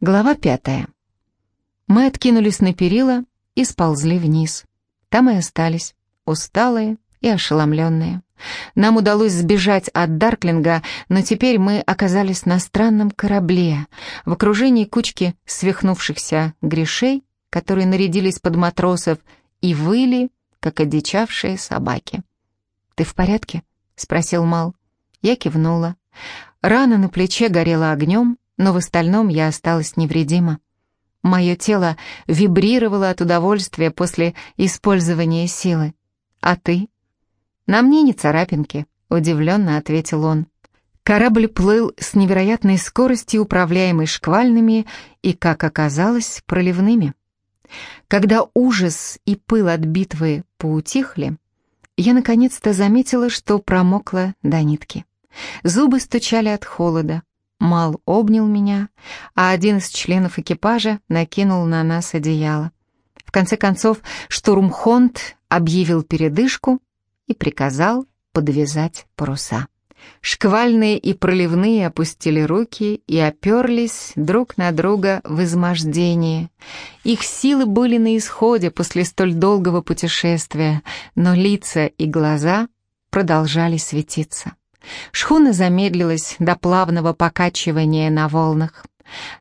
Глава пятая. Мы откинулись на перила и сползли вниз. Там и остались, усталые и ошеломленные. Нам удалось сбежать от Дарклинга, но теперь мы оказались на странном корабле, в окружении кучки свихнувшихся грешей, которые нарядились под матросов и выли, как одичавшие собаки. «Ты в порядке?» — спросил Мал. Я кивнула. Рана на плече горела огнем, но в остальном я осталась невредима. Мое тело вибрировало от удовольствия после использования силы. «А ты?» «На мне не царапинки», — удивленно ответил он. Корабль плыл с невероятной скоростью, управляемой шквальными и, как оказалось, проливными. Когда ужас и пыл от битвы поутихли, я наконец-то заметила, что промокла до нитки. Зубы стучали от холода, Мал обнял меня, а один из членов экипажа накинул на нас одеяло. В конце концов, штурмхонд объявил передышку и приказал подвязать паруса. Шквальные и проливные опустили руки и оперлись друг на друга в измождении. Их силы были на исходе после столь долгого путешествия, но лица и глаза продолжали светиться. Шхуна замедлилась до плавного покачивания на волнах.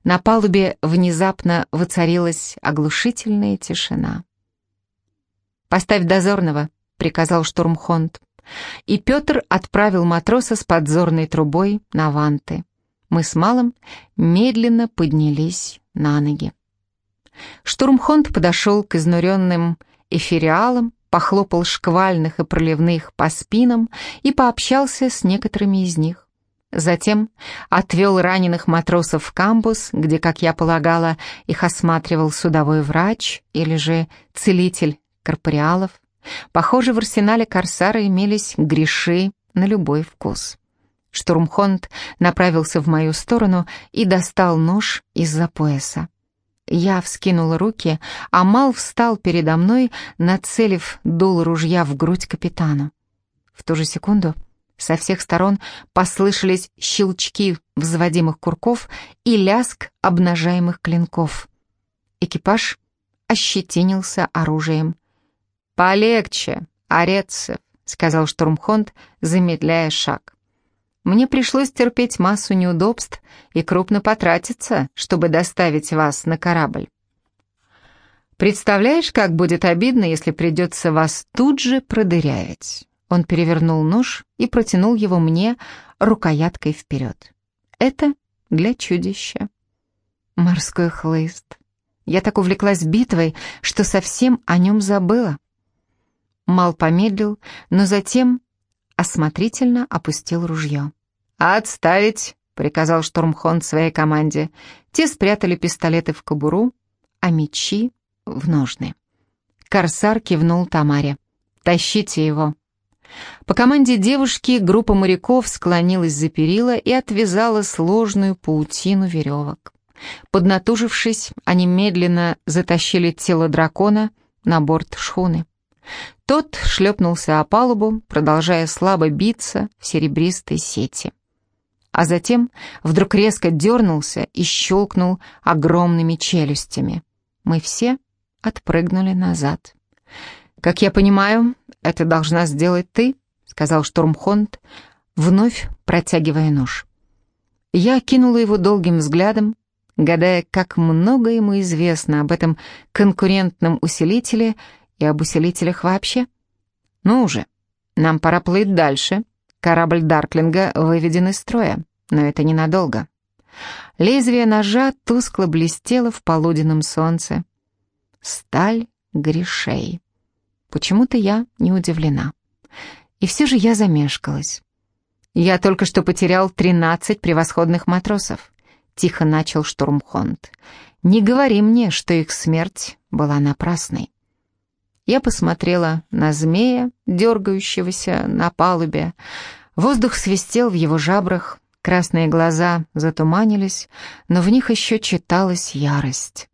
На палубе внезапно воцарилась оглушительная тишина. «Поставь дозорного», — приказал штурмхонд. И Петр отправил матроса с подзорной трубой на ванты. Мы с Малым медленно поднялись на ноги. Штурмхонд подошел к изнуренным эфириалам, похлопал шквальных и проливных по спинам и пообщался с некоторыми из них. Затем отвел раненых матросов в камбус, где, как я полагала, их осматривал судовой врач или же целитель корпориалов. Похоже, в арсенале Корсара имелись греши на любой вкус. Штурмхонд направился в мою сторону и достал нож из-за пояса. Я вскинула руки, а Мал встал передо мной, нацелив дул ружья в грудь капитана. В ту же секунду со всех сторон послышались щелчки взводимых курков и ляск обнажаемых клинков. Экипаж ощетинился оружием. «Полегче, Орецев», — сказал штурмхонд, замедляя шаг. Мне пришлось терпеть массу неудобств и крупно потратиться, чтобы доставить вас на корабль. Представляешь, как будет обидно, если придется вас тут же продырявить?» Он перевернул нож и протянул его мне рукояткой вперед. «Это для чудища». Морской хлыст. Я так увлеклась битвой, что совсем о нем забыла. Мал помедлил, но затем осмотрительно опустил ружье. «Отставить!» — приказал штурмхонд своей команде. Те спрятали пистолеты в кобуру, а мечи — в ножны. Корсар кивнул Тамаре. «Тащите его!» По команде девушки группа моряков склонилась за перила и отвязала сложную паутину веревок. Поднатужившись, они медленно затащили тело дракона на борт шхуны. Тот шлепнулся о палубу, продолжая слабо биться в серебристой сети а затем вдруг резко дернулся и щелкнул огромными челюстями. Мы все отпрыгнули назад. «Как я понимаю, это должна сделать ты», — сказал штурмхонд, вновь протягивая нож. Я кинула его долгим взглядом, гадая, как много ему известно об этом конкурентном усилителе и об усилителях вообще. «Ну уже, нам пора плыть дальше», Корабль Дарклинга выведен из строя, но это ненадолго. Лезвие ножа тускло блестело в полуденном солнце. Сталь грешей. Почему-то я не удивлена. И все же я замешкалась. Я только что потерял тринадцать превосходных матросов. Тихо начал штурмхонд. Не говори мне, что их смерть была напрасной. Я посмотрела на змея, дергающегося на палубе. Воздух свистел в его жабрах, красные глаза затуманились, но в них еще читалась ярость.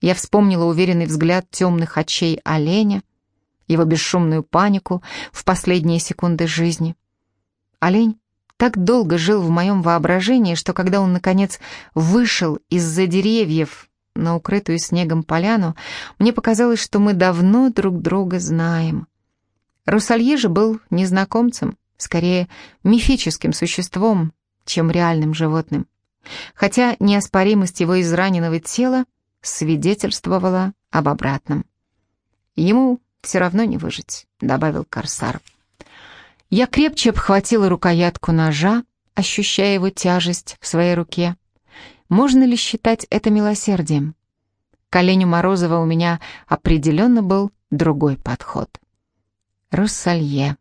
Я вспомнила уверенный взгляд темных очей оленя, его бесшумную панику в последние секунды жизни. Олень так долго жил в моем воображении, что когда он, наконец, вышел из-за деревьев на укрытую снегом поляну, мне показалось, что мы давно друг друга знаем. Русалье же был незнакомцем, скорее мифическим существом, чем реальным животным. Хотя неоспоримость его израненного тела свидетельствовала об обратном. «Ему все равно не выжить», — добавил Корсар. Я крепче обхватила рукоятку ножа, ощущая его тяжесть в своей руке. Можно ли считать это милосердием? К оленю Морозова у меня определенно был другой подход. Руссалье.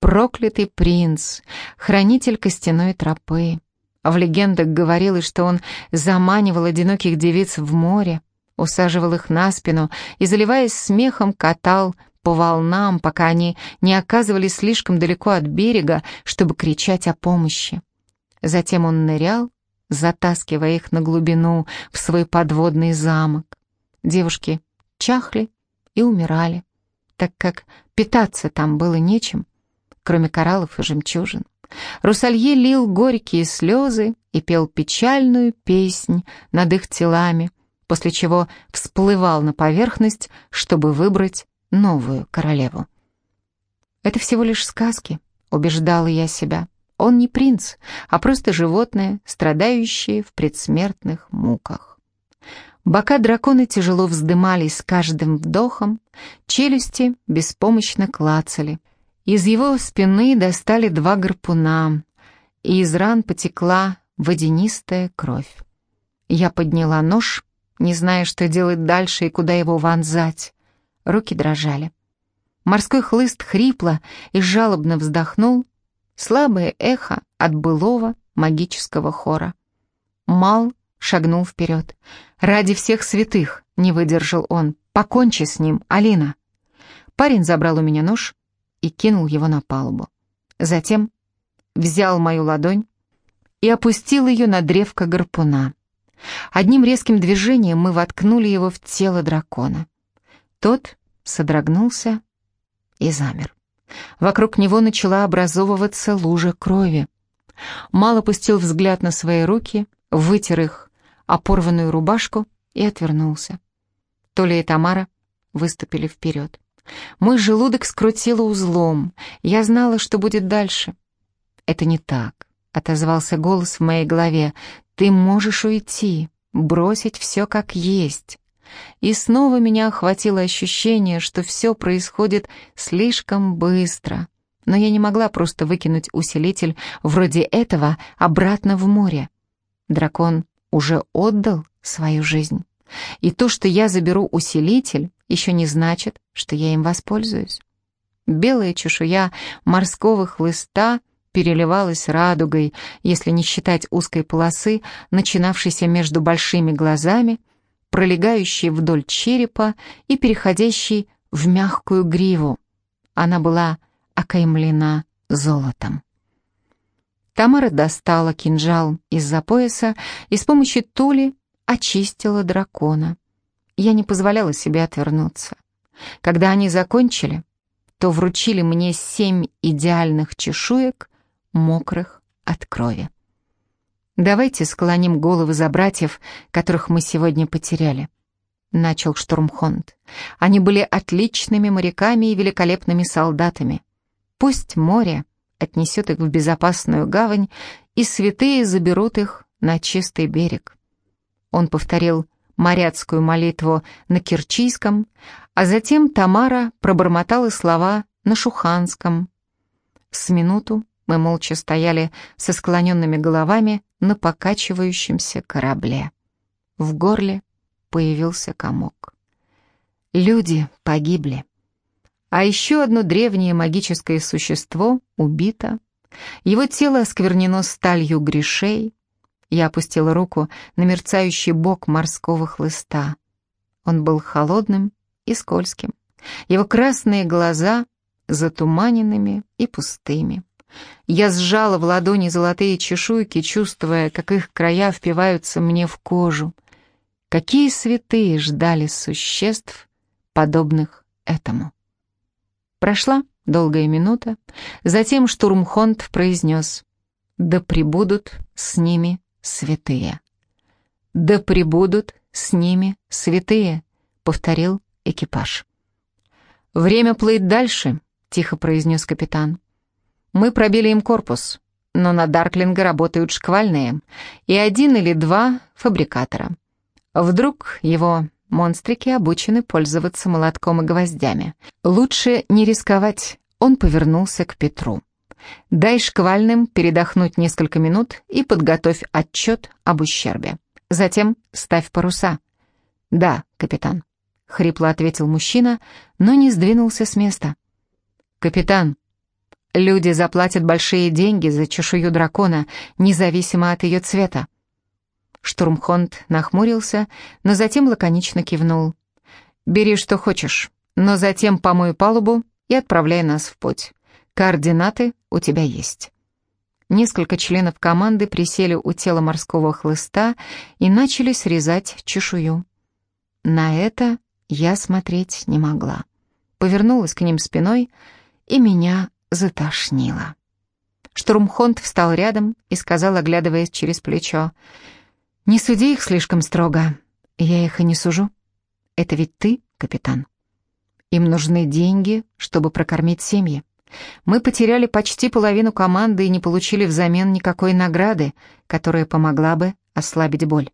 Проклятый принц, хранитель костяной тропы. В легендах говорилось, что он заманивал одиноких девиц в море, усаживал их на спину и, заливаясь смехом, катал по волнам, пока они не оказывались слишком далеко от берега, чтобы кричать о помощи. Затем он нырял, затаскивая их на глубину в свой подводный замок. Девушки чахли и умирали, так как питаться там было нечем, кроме кораллов и жемчужин. Русалье лил горькие слезы и пел печальную песнь над их телами, после чего всплывал на поверхность, чтобы выбрать новую королеву. «Это всего лишь сказки», — убеждала я себя. «Он не принц, а просто животное, страдающее в предсмертных муках». Бока дракона тяжело вздымались с каждым вдохом, челюсти беспомощно клацали. Из его спины достали два гарпуна, и из ран потекла водянистая кровь. Я подняла нож, не зная, что делать дальше и куда его вонзать руки дрожали. Морской хлыст хрипло и жалобно вздохнул, слабое эхо от былого магического хора. Мал шагнул вперед. «Ради всех святых!» — не выдержал он. «Покончи с ним, Алина!» Парень забрал у меня нож и кинул его на палубу. Затем взял мою ладонь и опустил ее на древко гарпуна. Одним резким движением мы воткнули его в тело дракона. Тот содрогнулся и замер. Вокруг него начала образовываться лужа крови. Мал опустил взгляд на свои руки, вытер их о порванную рубашку и отвернулся. Толя и Тамара выступили вперед. Мой желудок скрутило узлом. Я знала, что будет дальше. «Это не так», — отозвался голос в моей голове. «Ты можешь уйти, бросить все как есть. И снова меня охватило ощущение, что все происходит слишком быстро. Но я не могла просто выкинуть усилитель вроде этого обратно в море. Дракон уже отдал свою жизнь. И то, что я заберу усилитель, еще не значит, что я им воспользуюсь. Белая чешуя морского хлыста переливалась радугой, если не считать узкой полосы, начинавшейся между большими глазами пролегающей вдоль черепа и переходящей в мягкую гриву. Она была окаймлена золотом. Тамара достала кинжал из-за пояса и с помощью тули очистила дракона. Я не позволяла себе отвернуться. Когда они закончили, то вручили мне семь идеальных чешуек, мокрых от крови. «Давайте склоним головы за братьев, которых мы сегодня потеряли», — начал Штурмхонд. «Они были отличными моряками и великолепными солдатами. Пусть море отнесет их в безопасную гавань, и святые заберут их на чистый берег». Он повторил моряцкую молитву на Керчийском, а затем Тамара пробормотала слова на Шуханском. С минуту мы молча стояли со склоненными головами на покачивающемся корабле. В горле появился комок. Люди погибли. А еще одно древнее магическое существо убито. Его тело осквернено сталью грешей. Я опустила руку на мерцающий бок морского хлыста. Он был холодным и скользким. Его красные глаза затуманенными и пустыми. Я сжала в ладони золотые чешуйки, чувствуя, как их края впиваются мне в кожу. Какие святые ждали существ, подобных этому? Прошла долгая минута, затем штурмхонд произнес Да пребудут с ними святые. Да пребудут с ними святые, повторил экипаж. Время плыть дальше, тихо произнес капитан. Мы пробили им корпус, но на Дарклинга работают шквальные и один или два фабрикатора. Вдруг его монстрики обучены пользоваться молотком и гвоздями. Лучше не рисковать. Он повернулся к Петру. Дай шквальным передохнуть несколько минут и подготовь отчет об ущербе. Затем ставь паруса. Да, капитан. Хрипло ответил мужчина, но не сдвинулся с места. Капитан, люди заплатят большие деньги за чешую дракона, независимо от ее цвета. Штурмхонд нахмурился, но затем лаконично кивнул. «Бери, что хочешь, но затем помой палубу и отправляй нас в путь. Координаты у тебя есть». Несколько членов команды присели у тела морского хлыста и начали срезать чешую. На это я смотреть не могла. Повернулась к ним спиной, и меня затошнило. Штурмхонд встал рядом и сказал, оглядываясь через плечо, «Не суди их слишком строго. Я их и не сужу. Это ведь ты, капитан. Им нужны деньги, чтобы прокормить семьи. Мы потеряли почти половину команды и не получили взамен никакой награды, которая помогла бы ослабить боль.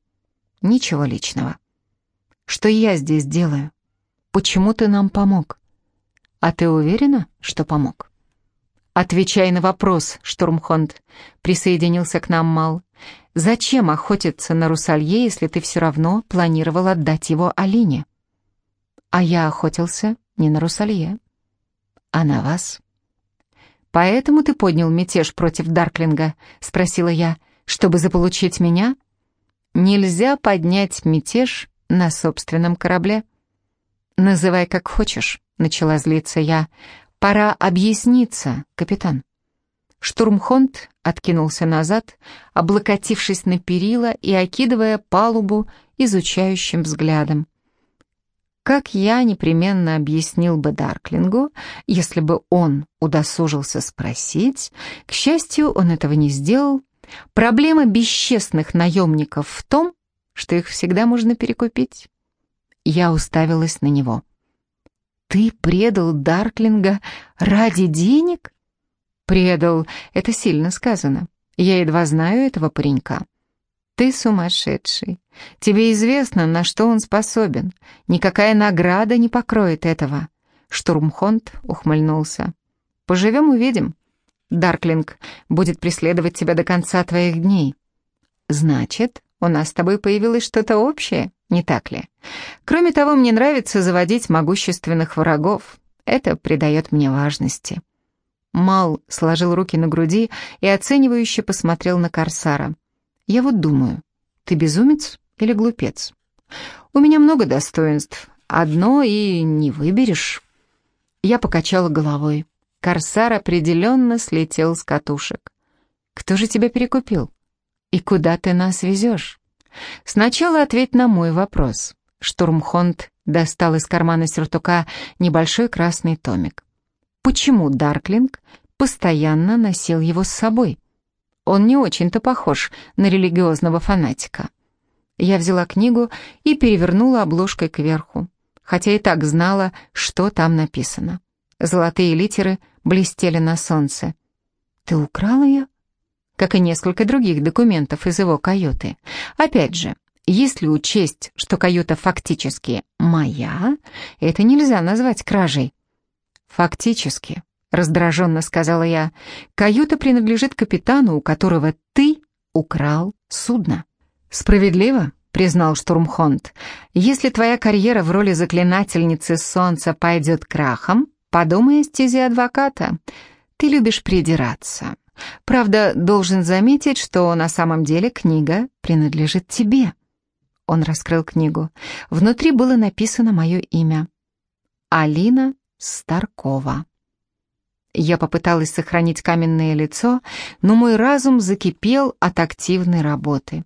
Ничего личного. Что я здесь делаю? Почему ты нам помог? А ты уверена, что помог? Отвечай на вопрос, Штурмхонд. Присоединился к нам Мал. Зачем охотиться на Русалье, если ты все равно планировал отдать его Алине? А я охотился не на Русалье, а на вас. Поэтому ты поднял мятеж против Дарклинга, спросила я, чтобы заполучить меня? Нельзя поднять мятеж на собственном корабле. Называй как хочешь, начала злиться я. Пора объясниться, капитан. Штурмхонд откинулся назад, облокотившись на перила и окидывая палубу изучающим взглядом. Как я непременно объяснил бы Дарклингу, если бы он удосужился спросить, к счастью, он этого не сделал, проблема бесчестных наемников в том, что их всегда можно перекупить. Я уставилась на него. «Ты предал Дарклинга ради денег?» «Предал» — это сильно сказано. Я едва знаю этого паренька. Ты сумасшедший. Тебе известно, на что он способен. Никакая награда не покроет этого. Штурмхонд ухмыльнулся. Поживем, увидим. Дарклинг будет преследовать тебя до конца твоих дней. Значит, у нас с тобой появилось что-то общее, не так ли? Кроме того, мне нравится заводить могущественных врагов. Это придает мне важности. Мал сложил руки на груди и оценивающе посмотрел на Корсара. «Я вот думаю, ты безумец или глупец? У меня много достоинств, одно и не выберешь». Я покачала головой. Корсар определенно слетел с катушек. «Кто же тебя перекупил? И куда ты нас везешь?» «Сначала ответь на мой вопрос». Штурмхонд достал из кармана сюртука небольшой красный томик почему Дарклинг постоянно носил его с собой. Он не очень-то похож на религиозного фанатика. Я взяла книгу и перевернула обложкой кверху, хотя и так знала, что там написано. Золотые литеры блестели на солнце. «Ты украл ее?» Как и несколько других документов из его каюты. Опять же, если учесть, что каюта фактически моя, это нельзя назвать кражей. «Фактически», — раздраженно сказала я, — «каюта принадлежит капитану, у которого ты украл судно». «Справедливо», — признал Штурмхонд. «Если твоя карьера в роли заклинательницы солнца пойдет крахом, подумай о стезе адвоката. Ты любишь придираться. Правда, должен заметить, что на самом деле книга принадлежит тебе». Он раскрыл книгу. Внутри было написано мое имя. Алина Старкова. Я попыталась сохранить каменное лицо, но мой разум закипел от активной работы.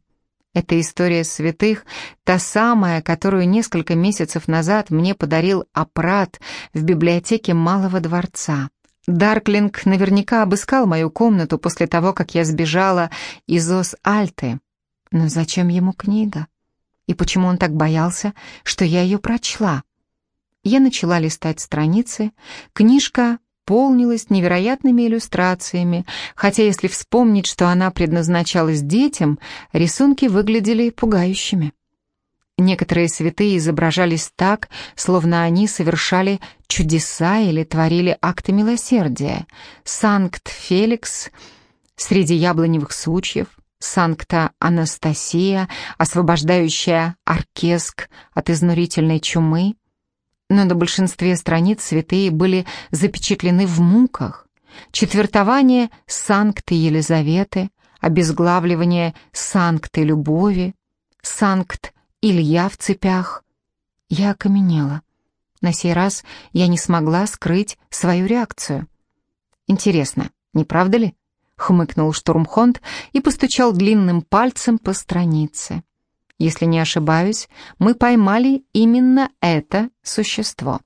Эта история святых, та самая, которую несколько месяцев назад мне подарил Апрат в библиотеке Малого дворца. Дарклинг наверняка обыскал мою комнату после того, как я сбежала из Ос-Альты. Но зачем ему книга? И почему он так боялся, что я ее прочла? Я начала листать страницы. Книжка полнилась невероятными иллюстрациями, хотя если вспомнить, что она предназначалась детям, рисунки выглядели пугающими. Некоторые святые изображались так, словно они совершали чудеса или творили акты милосердия. Санкт-Феликс среди яблоневых сучьев, Санкта Анастасия, освобождающая Аркеск от изнурительной чумы. Но на большинстве страниц святые были запечатлены в муках. Четвертование Санкты Елизаветы, обезглавливание Санкты Любови, Санкт Илья в цепях. Я окаменела. На сей раз я не смогла скрыть свою реакцию. «Интересно, не правда ли?» — хмыкнул Штурмхонд и постучал длинным пальцем по странице. «Если не ошибаюсь, мы поймали именно это существо».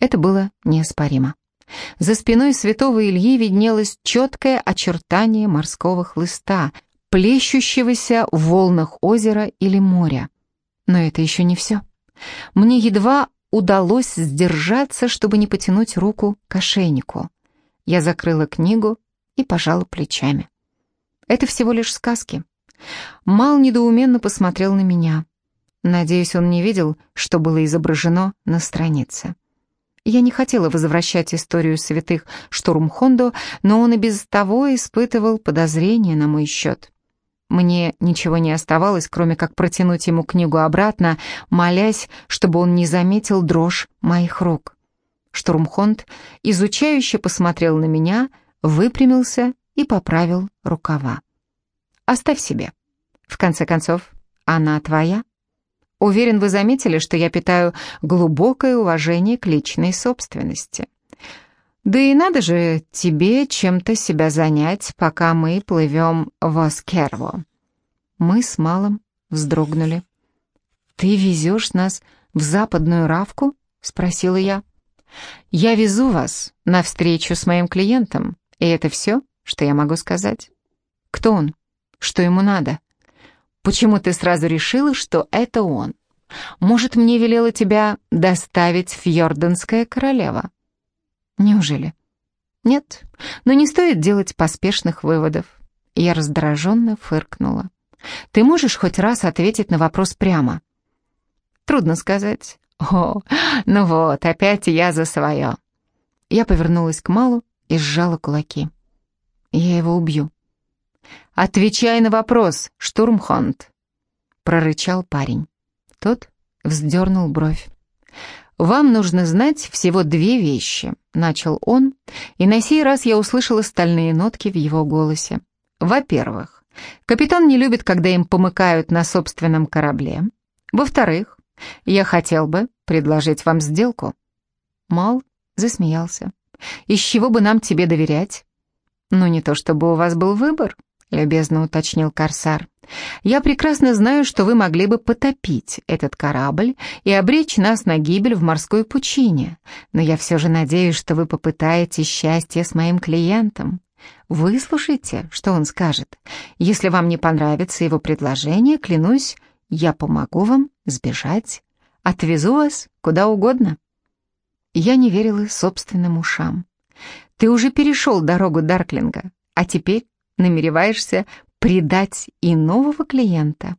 Это было неоспоримо. За спиной святого Ильи виднелось четкое очертание морского хлыста — плещущегося в волнах озера или моря. Но это еще не все. Мне едва удалось сдержаться, чтобы не потянуть руку к ошейнику. Я закрыла книгу и пожала плечами. Это всего лишь сказки. Мал недоуменно посмотрел на меня. Надеюсь, он не видел, что было изображено на странице. Я не хотела возвращать историю святых Штурмхонду, но он и без того испытывал подозрения на мой счет. Мне ничего не оставалось, кроме как протянуть ему книгу обратно, молясь, чтобы он не заметил дрожь моих рук. Штурмхонд изучающе посмотрел на меня, выпрямился и поправил рукава. «Оставь себе. В конце концов, она твоя. Уверен, вы заметили, что я питаю глубокое уважение к личной собственности». Да и надо же тебе чем-то себя занять, пока мы плывем в Оскерво. Мы с Малом вздрогнули. «Ты везешь нас в западную Равку?» — спросила я. «Я везу вас на встречу с моим клиентом, и это все, что я могу сказать. Кто он? Что ему надо? Почему ты сразу решила, что это он? Может, мне велела тебя доставить в Йорданская королева?» Неужели? Нет, но не стоит делать поспешных выводов. Я раздраженно фыркнула. Ты можешь хоть раз ответить на вопрос прямо? Трудно сказать. О, ну вот, опять я за свое. Я повернулась к Малу и сжала кулаки. Я его убью. «Отвечай на вопрос, штурмхонд!» прорычал парень. Тот вздернул бровь. «Вам нужно знать всего две вещи», — начал он, и на сей раз я услышала стальные нотки в его голосе. «Во-первых, капитан не любит, когда им помыкают на собственном корабле. Во-вторых, я хотел бы предложить вам сделку». Мал засмеялся. «Из чего бы нам тебе доверять?» «Ну, не то чтобы у вас был выбор», — любезно уточнил Корсар. Я прекрасно знаю, что вы могли бы потопить этот корабль и обречь нас на гибель в морской пучине, но я все же надеюсь, что вы попытаете счастье с моим клиентом. Выслушайте, что он скажет. Если вам не понравится его предложение, клянусь, я помогу вам сбежать, отвезу вас куда угодно». Я не верила собственным ушам. «Ты уже перешел дорогу Дарклинга, а теперь намереваешься предать и нового клиента?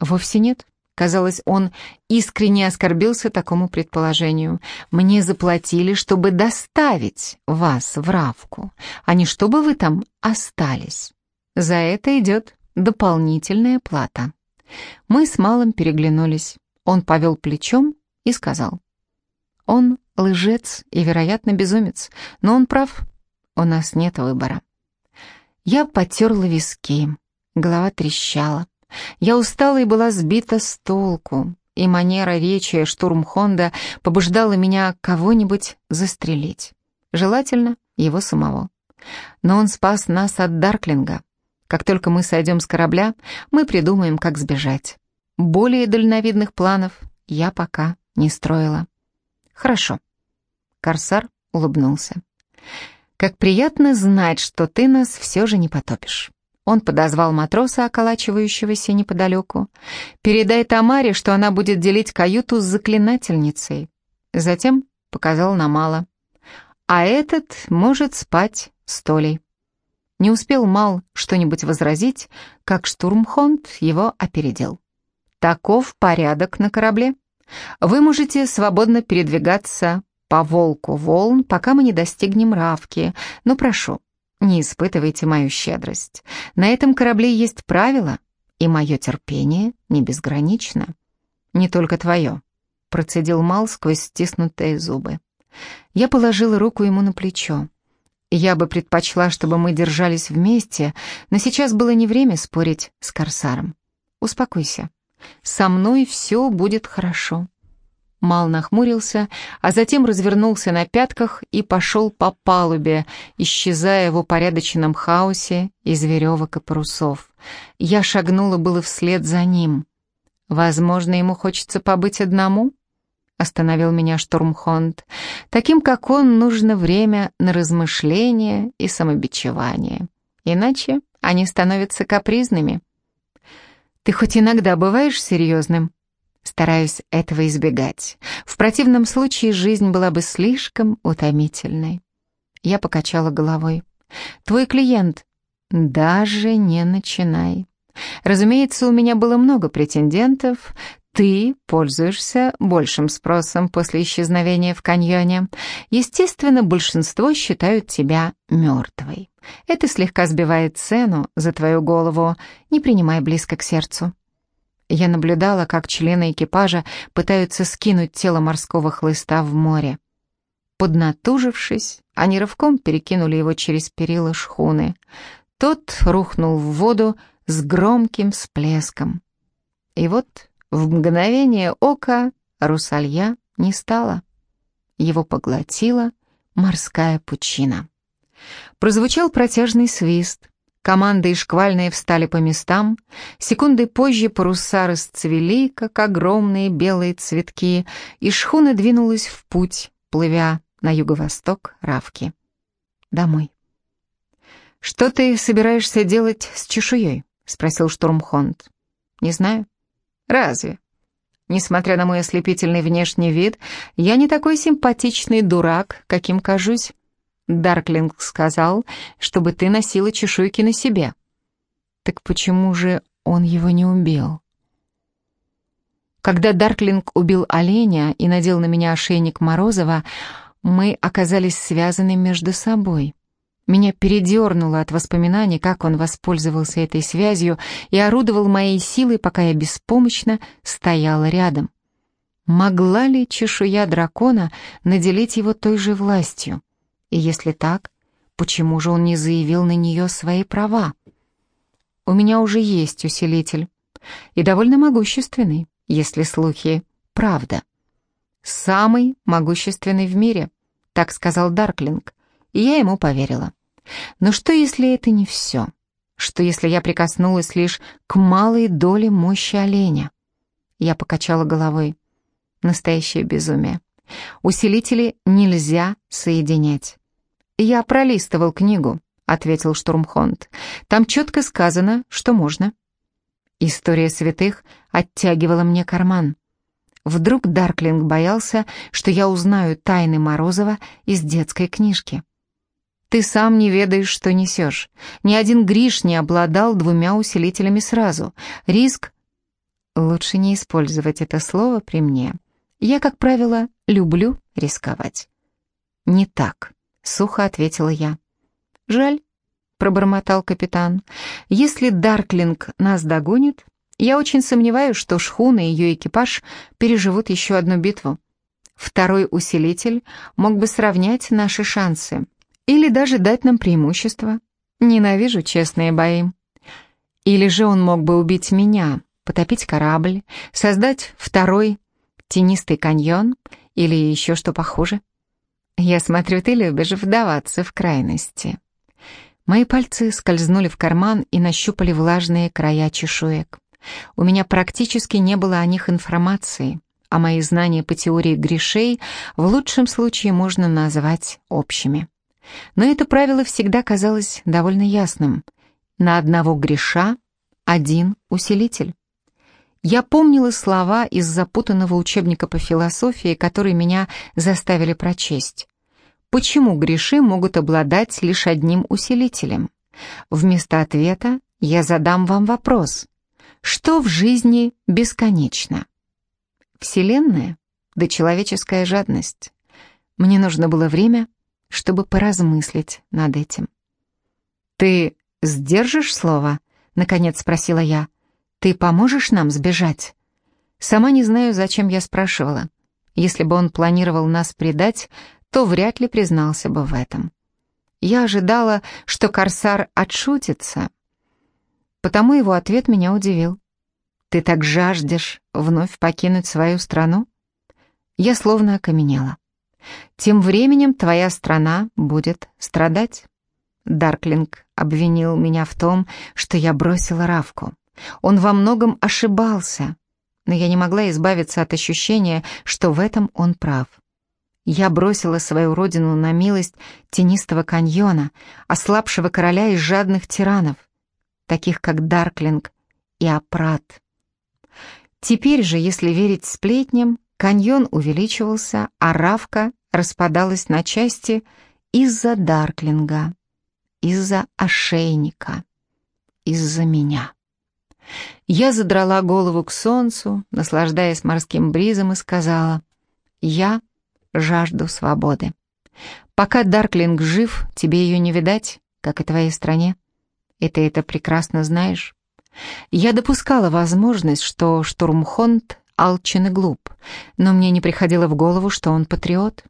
Вовсе нет. Казалось, он искренне оскорбился такому предположению. «Мне заплатили, чтобы доставить вас в Равку, а не чтобы вы там остались. За это идет дополнительная плата». Мы с Малым переглянулись. Он повел плечом и сказал. «Он лжец и, вероятно, безумец, но он прав. У нас нет выбора». Я потерла виски, голова трещала. Я устала и была сбита с толку, и манера речи штурмхонда побуждала меня кого-нибудь застрелить. Желательно его самого. Но он спас нас от Дарклинга. Как только мы сойдем с корабля, мы придумаем, как сбежать. Более дальновидных планов я пока не строила. Хорошо. Корсар улыбнулся. «Как приятно знать, что ты нас все же не потопишь». Он подозвал матроса, околачивающегося неподалеку. «Передай Тамаре, что она будет делить каюту с заклинательницей». Затем показал на Мала. «А этот может спать с Толей». Не успел Мал что-нибудь возразить, как штурмхонд его опередил. «Таков порядок на корабле. Вы можете свободно передвигаться по волку волн, пока мы не достигнем Равки, но прошу, не испытывайте мою щедрость. На этом корабле есть правила, и мое терпение не безгранично. Не только твое, процедил Мал сквозь стиснутые зубы. Я положила руку ему на плечо. Я бы предпочла, чтобы мы держались вместе, но сейчас было не время спорить с Корсаром. Успокойся. Со мной все будет хорошо. Мал нахмурился, а затем развернулся на пятках и пошел по палубе, исчезая в упорядоченном хаосе из веревок и парусов. Я шагнула было вслед за ним. «Возможно, ему хочется побыть одному?» — остановил меня Штурмхонд. «Таким, как он, нужно время на размышление и самобичевание. Иначе они становятся капризными». «Ты хоть иногда бываешь серьезным?» Стараюсь этого избегать. В противном случае жизнь была бы слишком утомительной. Я покачала головой. Твой клиент. Даже не начинай. Разумеется, у меня было много претендентов. Ты пользуешься большим спросом после исчезновения в каньоне. Естественно, большинство считают тебя мертвой. Это слегка сбивает цену за твою голову. Не принимай близко к сердцу. Я наблюдала, как члены экипажа пытаются скинуть тело морского хлыста в море. Поднатужившись, они рывком перекинули его через перила шхуны. Тот рухнул в воду с громким всплеском. И вот в мгновение ока русалья не стало. Его поглотила морская пучина. Прозвучал протяжный свист. Команда и шквальные встали по местам. Секунды позже паруса расцвели, как огромные белые цветки, и шхуна двинулась в путь, плывя на юго-восток Равки. Домой. «Что ты собираешься делать с чешуей?» — спросил Штурмхонд. «Не знаю». «Разве?» Несмотря на мой ослепительный внешний вид, я не такой симпатичный дурак, каким кажусь. Дарклинг сказал, чтобы ты носила чешуйки на себе. Так почему же он его не убил? Когда Дарклинг убил оленя и надел на меня ошейник Морозова, мы оказались связаны между собой. Меня передернуло от воспоминаний, как он воспользовался этой связью и орудовал моей силой, пока я беспомощно стояла рядом. Могла ли чешуя дракона наделить его той же властью? И если так, почему же он не заявил на нее свои права? У меня уже есть усилитель, и довольно могущественный, если слухи правда. Самый могущественный в мире, так сказал Дарклинг, и я ему поверила. Но что, если это не все? Что, если я прикоснулась лишь к малой доле мощи оленя? Я покачала головой. Настоящее безумие. Усилители нельзя соединять. «Я пролистывал книгу», — ответил Штурмхонд. «Там четко сказано, что можно». История святых оттягивала мне карман. Вдруг Дарклинг боялся, что я узнаю тайны Морозова из детской книжки. «Ты сам не ведаешь, что несешь. Ни один Гриш не обладал двумя усилителями сразу. Риск...» Лучше не использовать это слово при мне. Я, как правило, люблю рисковать. Не так сухо ответила я. «Жаль», — пробормотал капитан. «Если Дарклинг нас догонит, я очень сомневаюсь, что шхуна и ее экипаж переживут еще одну битву. Второй усилитель мог бы сравнять наши шансы или даже дать нам преимущество. Ненавижу честные бои. Или же он мог бы убить меня, потопить корабль, создать второй тенистый каньон или еще что похуже. «Я смотрю, ты любишь вдаваться в крайности». Мои пальцы скользнули в карман и нащупали влажные края чешуек. У меня практически не было о них информации, а мои знания по теории грешей в лучшем случае можно назвать общими. Но это правило всегда казалось довольно ясным. На одного греша один усилитель. Я помнила слова из запутанного учебника по философии, который меня заставили прочесть. Почему греши могут обладать лишь одним усилителем? Вместо ответа я задам вам вопрос. Что в жизни бесконечно? Вселенная? Да человеческая жадность. Мне нужно было время, чтобы поразмыслить над этим. «Ты сдержишь слово?» — наконец спросила я. «Ты поможешь нам сбежать?» Сама не знаю, зачем я спрашивала. Если бы он планировал нас предать, то вряд ли признался бы в этом. Я ожидала, что Корсар отшутится, потому его ответ меня удивил. «Ты так жаждешь вновь покинуть свою страну?» Я словно окаменела. «Тем временем твоя страна будет страдать». Дарклинг обвинил меня в том, что я бросила Равку. Он во многом ошибался, но я не могла избавиться от ощущения, что в этом он прав. Я бросила свою родину на милость тенистого каньона, ослабшего короля из жадных тиранов, таких как Дарклинг и Апрат. Теперь же, если верить сплетням, каньон увеличивался, а Равка распадалась на части из-за Дарклинга, из-за ошейника, из-за меня. Я задрала голову к солнцу, наслаждаясь морским бризом, и сказала, «Я жажду свободы. Пока Дарклинг жив, тебе ее не видать, как и твоей стране. И ты это прекрасно знаешь. Я допускала возможность, что Штурмхонд алчен и глуп, но мне не приходило в голову, что он патриот.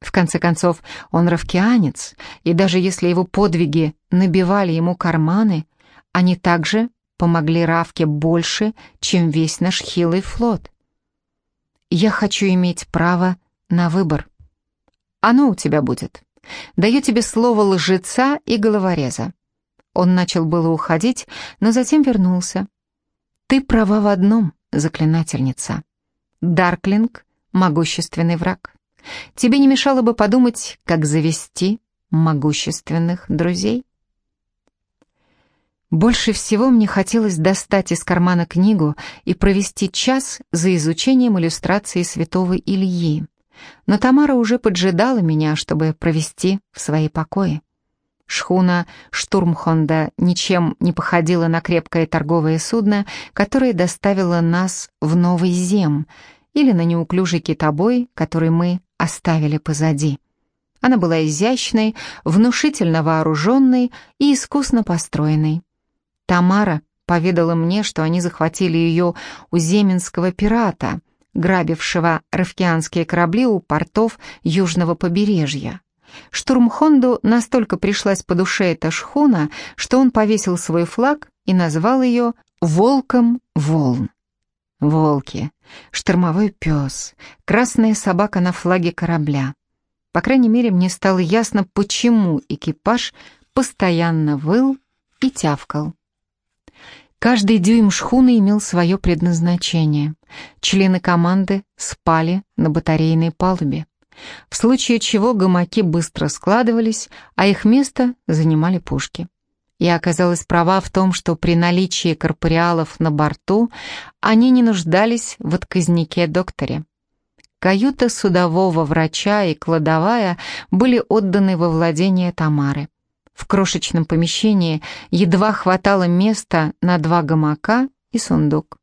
В конце концов, он равкианец, и даже если его подвиги набивали ему карманы, они также помогли Равке больше, чем весь наш хилый флот. Я хочу иметь право на выбор. Оно у тебя будет. Даю тебе слово лжеца и головореза. Он начал было уходить, но затем вернулся. Ты права в одном, заклинательница. Дарклинг — могущественный враг. Тебе не мешало бы подумать, как завести могущественных друзей? Больше всего мне хотелось достать из кармана книгу и провести час за изучением иллюстрации святого Ильи. Но Тамара уже поджидала меня, чтобы провести в свои покои. Шхуна «Штурмхонда» ничем не походила на крепкое торговое судно, которое доставило нас в Новый Зем, или на неуклюжий китобой, который мы оставили позади. Она была изящной, внушительно вооруженной и искусно построенной. Тамара поведала мне, что они захватили ее у земенского пирата, грабившего равкианские корабли у портов южного побережья. Штурмхонду настолько пришлась по душе эта шхуна, что он повесил свой флаг и назвал ее «Волком волн». Волки, штормовой пес, красная собака на флаге корабля. По крайней мере, мне стало ясно, почему экипаж постоянно выл и тявкал. Каждый дюйм шхуны имел свое предназначение. Члены команды спали на батарейной палубе. В случае чего гамаки быстро складывались, а их место занимали пушки. Я оказалась права в том, что при наличии корпориалов на борту они не нуждались в отказнике-докторе. Каюта судового врача и кладовая были отданы во владение Тамары. В крошечном помещении едва хватало места на два гамака и сундук.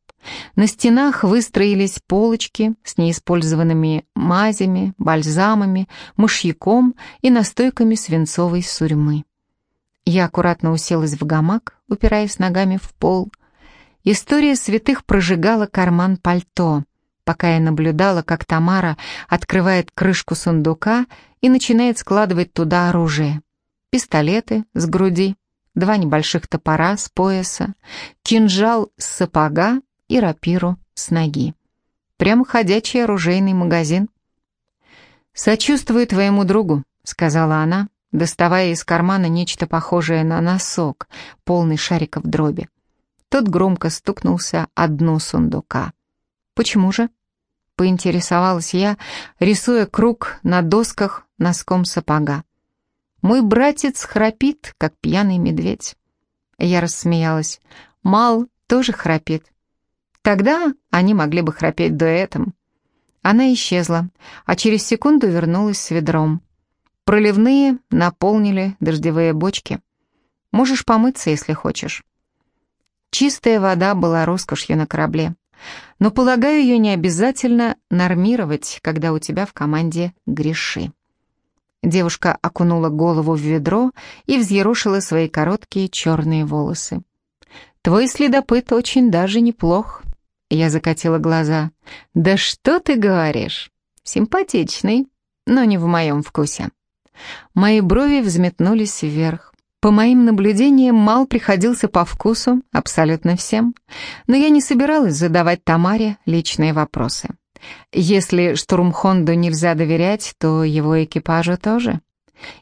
На стенах выстроились полочки с неиспользованными мазями, бальзамами, мышьяком и настойками свинцовой сурьмы. Я аккуратно уселась в гамак, упираясь ногами в пол. История святых прожигала карман пальто, пока я наблюдала, как Тамара открывает крышку сундука и начинает складывать туда оружие пистолеты с груди, два небольших топора с пояса, кинжал с сапога и рапиру с ноги. Прямо ходячий оружейный магазин. «Сочувствую твоему другу», — сказала она, доставая из кармана нечто похожее на носок, полный шариков дроби. Тот громко стукнулся о дно сундука. «Почему же?» поинтересовалась я, рисуя круг на досках носком сапога. «Мой братец храпит, как пьяный медведь». Я рассмеялась. «Мал тоже храпит». Тогда они могли бы храпеть дуэтом. Она исчезла, а через секунду вернулась с ведром. Проливные наполнили дождевые бочки. Можешь помыться, если хочешь. Чистая вода была роскошью на корабле. Но, полагаю, ее не обязательно нормировать, когда у тебя в команде греши. Девушка окунула голову в ведро и взъерошила свои короткие черные волосы. «Твой следопыт очень даже неплох». Я закатила глаза. «Да что ты говоришь? Симпатичный, но не в моем вкусе». Мои брови взметнулись вверх. По моим наблюдениям, Мал приходился по вкусу абсолютно всем, но я не собиралась задавать Тамаре личные вопросы. Если штурмхонду нельзя доверять, то его экипажу тоже.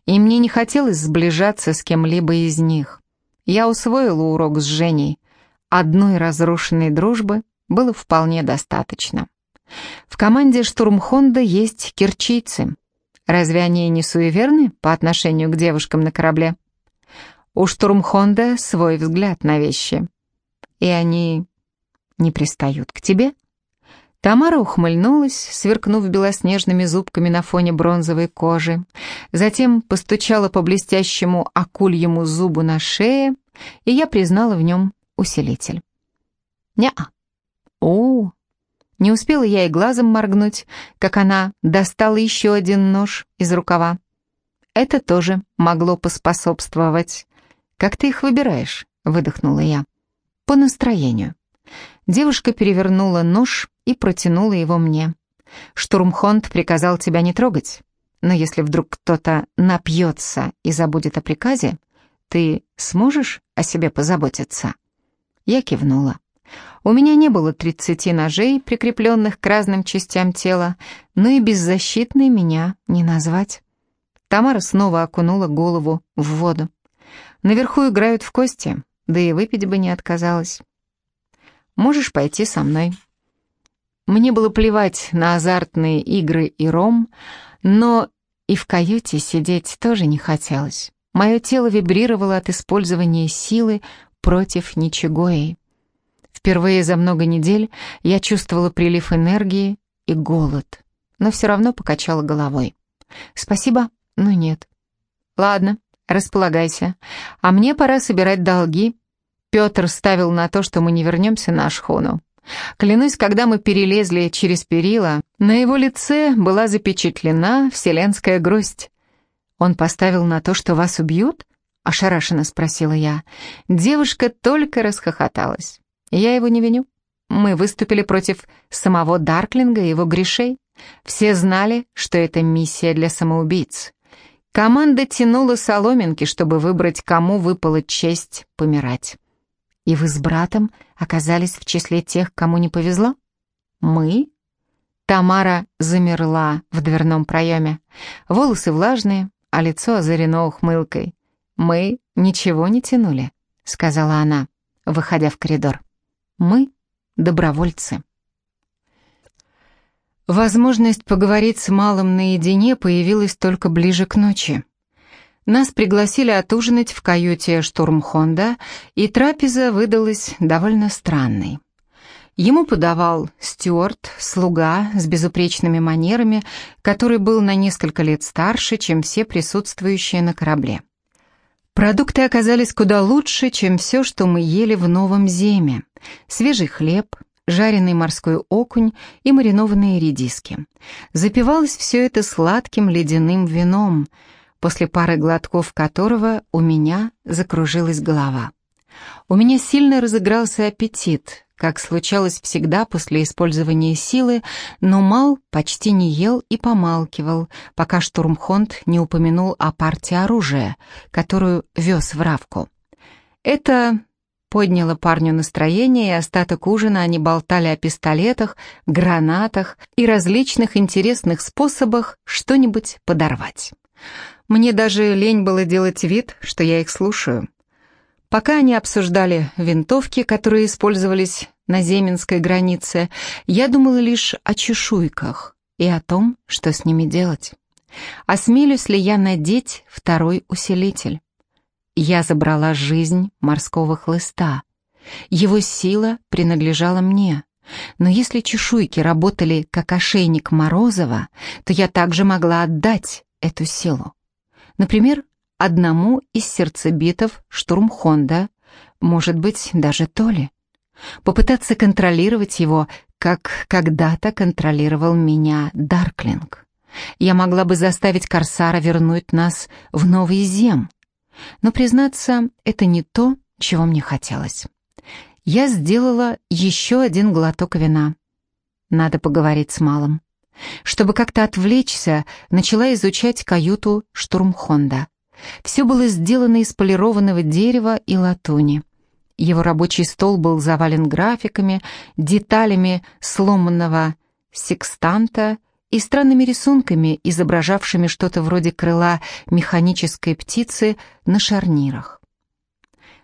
И мне не хотелось сближаться с кем-либо из них. Я усвоила урок с Женей. Одной разрушенной дружбы было вполне достаточно. В команде штурмхонда есть кирчийцы. Разве они не суеверны по отношению к девушкам на корабле? У штурмхонда свой взгляд на вещи. И они не пристают к тебе? Тамара ухмыльнулась, сверкнув белоснежными зубками на фоне бронзовой кожи. Затем постучала по блестящему акульему зубу на шее, и я признала в нем усилитель. «Не-а». «О, не успела я и глазом моргнуть, как она достала еще один нож из рукава. Это тоже могло поспособствовать. «Как ты их выбираешь?» — выдохнула я. «По настроению». Девушка перевернула нож и протянула его мне. «Штурмхонд приказал тебя не трогать, но если вдруг кто-то напьется и забудет о приказе, ты сможешь о себе позаботиться?» Я кивнула. У меня не было тридцати ножей, прикрепленных к разным частям тела, но и беззащитной меня не назвать. Тамара снова окунула голову в воду. Наверху играют в кости, да и выпить бы не отказалась. Можешь пойти со мной. Мне было плевать на азартные игры и ром, но и в каюте сидеть тоже не хотелось. Мое тело вибрировало от использования силы против ничегои. Впервые за много недель я чувствовала прилив энергии и голод, но все равно покачала головой. Спасибо, но нет. Ладно, располагайся. А мне пора собирать долги. Петр ставил на то, что мы не вернемся на шхуну. Клянусь, когда мы перелезли через перила, на его лице была запечатлена вселенская грусть. Он поставил на то, что вас убьют? Ошарашенно спросила я. Девушка только расхохоталась. Я его не виню. Мы выступили против самого Дарклинга и его грешей. Все знали, что это миссия для самоубийц. Команда тянула соломинки, чтобы выбрать, кому выпала честь помирать. И вы с братом оказались в числе тех, кому не повезло? Мы? Тамара замерла в дверном проеме. Волосы влажные, а лицо озарено ухмылкой. «Мы ничего не тянули», — сказала она, выходя в коридор. Мы — добровольцы. Возможность поговорить с малым наедине появилась только ближе к ночи. Нас пригласили отужинать в каюте штурмхонда, и трапеза выдалась довольно странной. Ему подавал стюарт, слуга с безупречными манерами, который был на несколько лет старше, чем все присутствующие на корабле. Продукты оказались куда лучше, чем все, что мы ели в Новом Земе. Свежий хлеб, жареный морской окунь и маринованные редиски. Запивалось все это сладким ледяным вином, после пары глотков которого у меня закружилась голова. У меня сильно разыгрался аппетит, как случалось всегда после использования силы, но Мал почти не ел и помалкивал, пока штурмхонд не упомянул о партии оружия, которую вез в Равку. Это подняло парню настроение, и остаток ужина они болтали о пистолетах, гранатах и различных интересных способах что-нибудь подорвать. Мне даже лень было делать вид, что я их слушаю. Пока они обсуждали винтовки, которые использовались на земинской границе, я думала лишь о чешуйках и о том, что с ними делать. Осмелюсь ли я надеть второй усилитель? Я забрала жизнь морского хлыста. Его сила принадлежала мне. Но если чешуйки работали как ошейник Морозова, то я также могла отдать эту силу. Например, одному из сердцебитов штурмхонда, может быть, даже Толи. Попытаться контролировать его, как когда-то контролировал меня Дарклинг. Я могла бы заставить Корсара вернуть нас в Новый Зем. Но, признаться, это не то, чего мне хотелось. Я сделала еще один глоток вина. Надо поговорить с Малым. Чтобы как-то отвлечься, начала изучать каюту штурмхонда. Все было сделано из полированного дерева и латуни. Его рабочий стол был завален графиками, деталями сломанного секстанта и странными рисунками, изображавшими что-то вроде крыла механической птицы на шарнирах.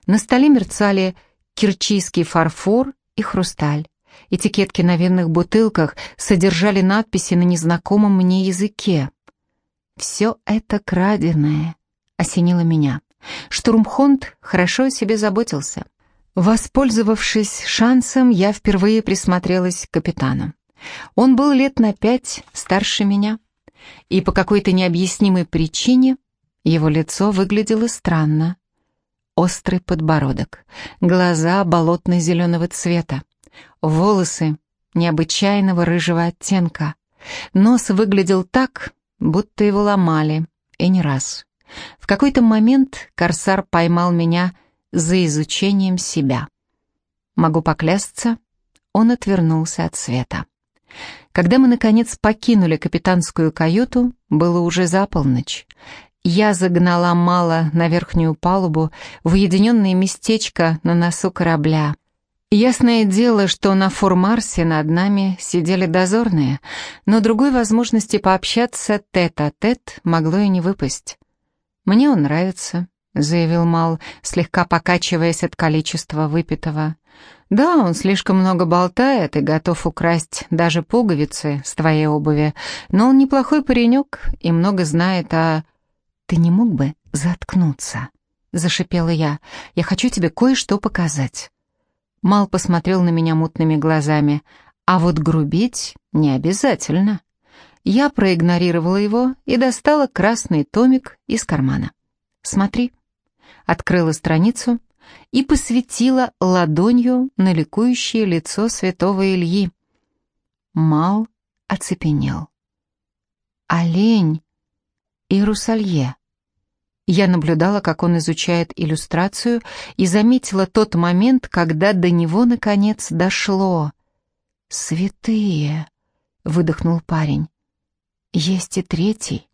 На столе мерцали кирчийский фарфор и хрусталь. Этикетки на винных бутылках содержали надписи на незнакомом мне языке. «Все это краденое», — осенило меня. Штурмхонд хорошо о себе заботился. Воспользовавшись шансом, я впервые присмотрелась к капитану. Он был лет на пять старше меня, и по какой-то необъяснимой причине его лицо выглядело странно. Острый подбородок, глаза болотно-зеленого цвета, волосы необычайного рыжего оттенка. Нос выглядел так, будто его ломали, и не раз. В какой-то момент корсар поймал меня за изучением себя. Могу поклясться, он отвернулся от света. Когда мы, наконец, покинули капитанскую каюту, было уже за полночь. Я загнала Мало на верхнюю палубу, в уединенное местечко на носу корабля. Ясное дело, что на Фор-Марсе над нами сидели дозорные, но другой возможности пообщаться тет-а-тет -тет могло и не выпасть. «Мне он нравится», — заявил Мал, слегка покачиваясь от количества выпитого. «Да, он слишком много болтает и готов украсть даже пуговицы с твоей обуви, но он неплохой паренек и много знает о...» «Ты не мог бы заткнуться?» — зашипела я. «Я хочу тебе кое-что показать». Мал посмотрел на меня мутными глазами. «А вот грубить не обязательно». Я проигнорировала его и достала красный томик из кармана. «Смотри». Открыла страницу и посветила ладонью на ликующее лицо святого Ильи. Мал оцепенел. «Олень и русалье». Я наблюдала, как он изучает иллюстрацию, и заметила тот момент, когда до него, наконец, дошло. «Святые!» — выдохнул парень. «Есть и третий».